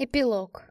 Эпилог.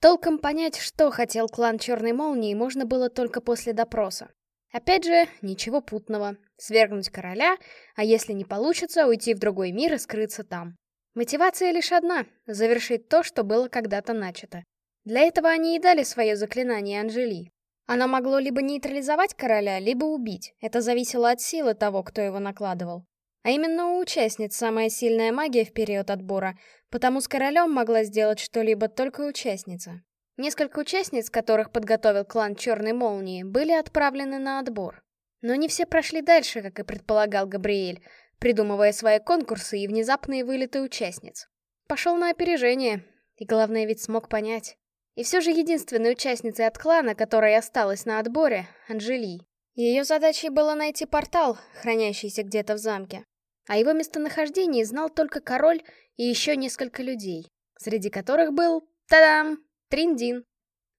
Толком понять, что хотел клан Черной Молнии, можно было только после допроса. Опять же, ничего путного. Свергнуть короля, а если не получится, уйти в другой мир и скрыться там. Мотивация лишь одна — завершить то, что было когда-то начато. Для этого они и дали свое заклинание Анжели. Оно могло либо нейтрализовать короля, либо убить. Это зависело от силы того, кто его накладывал. А именно у участниц самая сильная магия в период отбора, потому с королем могла сделать что-либо только участница. Несколько участниц, которых подготовил клан Черной Молнии, были отправлены на отбор. Но не все прошли дальше, как и предполагал Габриэль, придумывая свои конкурсы и внезапные вылеты участниц. Пошел на опережение, и главное ведь смог понять. И все же единственной участницей от клана, которая осталась на отборе, Анжели. Ее задачей было найти портал, хранящийся где-то в замке. О его местонахождении знал только король и еще несколько людей, среди которых был, тадам, Триндин.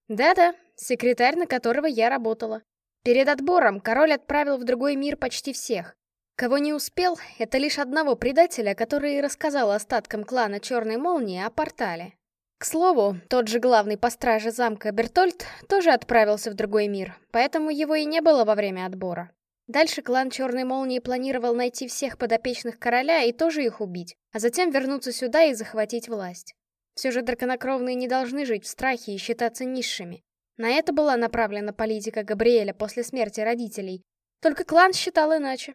Да-да, секретарь, на которого я работала. Перед отбором король отправил в другой мир почти всех. Кого не успел, это лишь одного предателя, который рассказал остаткам клана Черной Молнии о портале. К слову, тот же главный по страже замка Бертольд тоже отправился в другой мир, поэтому его и не было во время отбора. Дальше клан Черной Молнии планировал найти всех подопечных короля и тоже их убить, а затем вернуться сюда и захватить власть. Все же драконокровные не должны жить в страхе и считаться низшими. На это была направлена политика Габриэля после смерти родителей. Только клан считал иначе.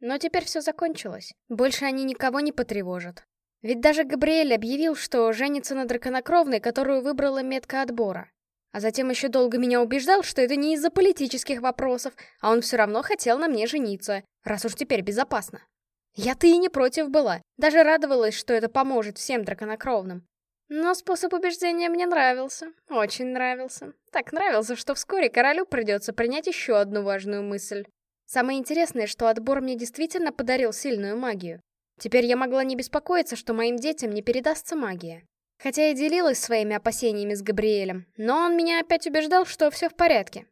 Но теперь все закончилось. Больше они никого не потревожат. Ведь даже Габриэль объявил, что женится на драконокровной, которую выбрала метка отбора. А затем еще долго меня убеждал, что это не из-за политических вопросов, а он все равно хотел на мне жениться, раз уж теперь безопасно. Я-то и не против была, даже радовалась, что это поможет всем драконокровным. Но способ убеждения мне нравился, очень нравился. Так нравился, что вскоре королю придется принять еще одну важную мысль. Самое интересное, что отбор мне действительно подарил сильную магию. Теперь я могла не беспокоиться, что моим детям не передастся магия. Хотя и делилась своими опасениями с Габриэлем, но он меня опять убеждал, что все в порядке.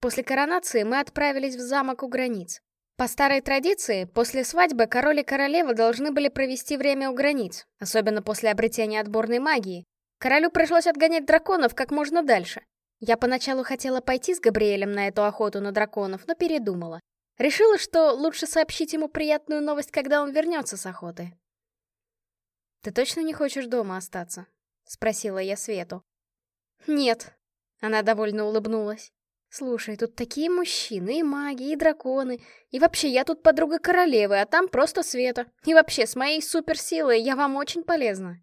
После коронации мы отправились в замок у границ. По старой традиции, после свадьбы король и королева должны были провести время у границ, особенно после обретения отборной магии. Королю пришлось отгонять драконов как можно дальше. Я поначалу хотела пойти с Габриэлем на эту охоту на драконов, но передумала. Решила, что лучше сообщить ему приятную новость, когда он вернется с охоты. «Ты точно не хочешь дома остаться?» — спросила я Свету. «Нет», — она довольно улыбнулась. «Слушай, тут такие мужчины, и маги, и драконы. И вообще, я тут подруга королевы, а там просто Света. И вообще, с моей суперсилой я вам очень полезна».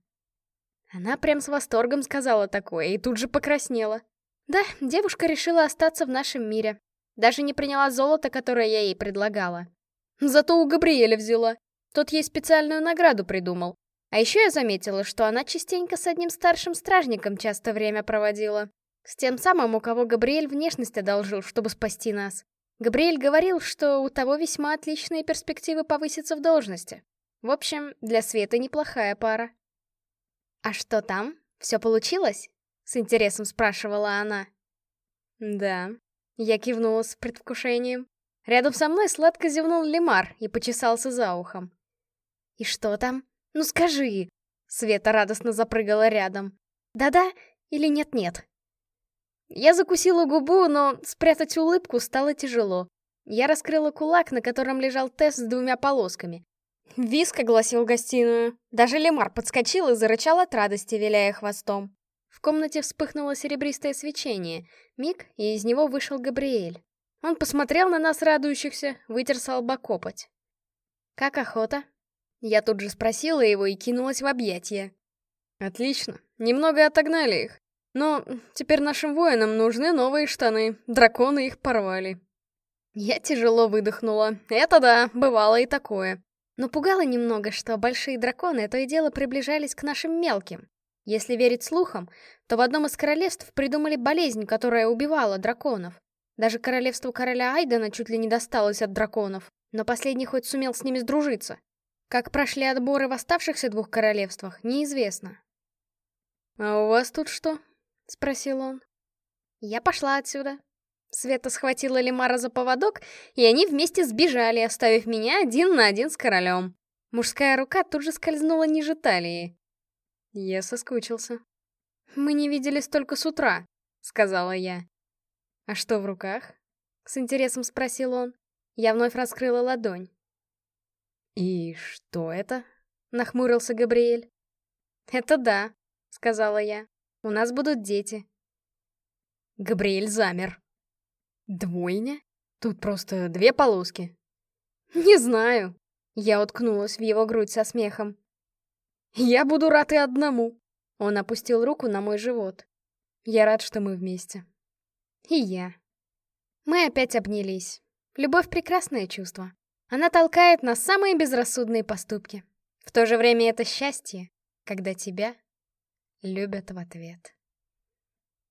Она прям с восторгом сказала такое и тут же покраснела. Да, девушка решила остаться в нашем мире. Даже не приняла золото, которое я ей предлагала. Зато у Габриэля взяла. Тот ей специальную награду придумал. А еще я заметила, что она частенько с одним старшим стражником часто время проводила. С тем самым, у кого Габриэль внешность одолжил, чтобы спасти нас. Габриэль говорил, что у того весьма отличные перспективы повыситься в должности. В общем, для Светы неплохая пара. «А что там? Все получилось?» — с интересом спрашивала она. «Да», — я кивнула с предвкушением. Рядом со мной сладко зевнул Лемар и почесался за ухом. «И что там?» «Ну скажи!» Света радостно запрыгала рядом. «Да-да или нет-нет?» Я закусила губу, но спрятать улыбку стало тяжело. Я раскрыла кулак, на котором лежал тест с двумя полосками. Виск огласил гостиную. Даже лемар подскочил и зарычал от радости, виляя хвостом. В комнате вспыхнуло серебристое свечение. Миг, и из него вышел Габриэль. Он посмотрел на нас, радующихся, вытер с лба. «Как охота?» Я тут же спросила его и кинулась в объятия. Отлично, немного отогнали их. Но теперь нашим воинам нужны новые штаны, драконы их порвали. Я тяжело выдохнула. Это да, бывало и такое. Но пугало немного, что большие драконы то и дело приближались к нашим мелким. Если верить слухам, то в одном из королевств придумали болезнь, которая убивала драконов. Даже королевству короля Айдена чуть ли не досталось от драконов, но последний хоть сумел с ними сдружиться. Как прошли отборы в оставшихся двух королевствах, неизвестно. «А у вас тут что?» — спросил он. Я пошла отсюда. Света схватила Лемара за поводок, и они вместе сбежали, оставив меня один на один с королем. Мужская рука тут же скользнула ниже талии. Я соскучился. «Мы не виделись только с утра», — сказала я. «А что в руках?» — с интересом спросил он. Я вновь раскрыла ладонь. «И что это?» — нахмурился Габриэль. «Это да», — сказала я. «У нас будут дети». Габриэль замер. «Двойня? Тут просто две полоски». «Не знаю». Я уткнулась в его грудь со смехом. «Я буду рад и одному». Он опустил руку на мой живот. «Я рад, что мы вместе». И я. Мы опять обнялись. Любовь — прекрасное чувство. Она толкает на самые безрассудные поступки. В то же время это счастье, когда тебя любят в ответ.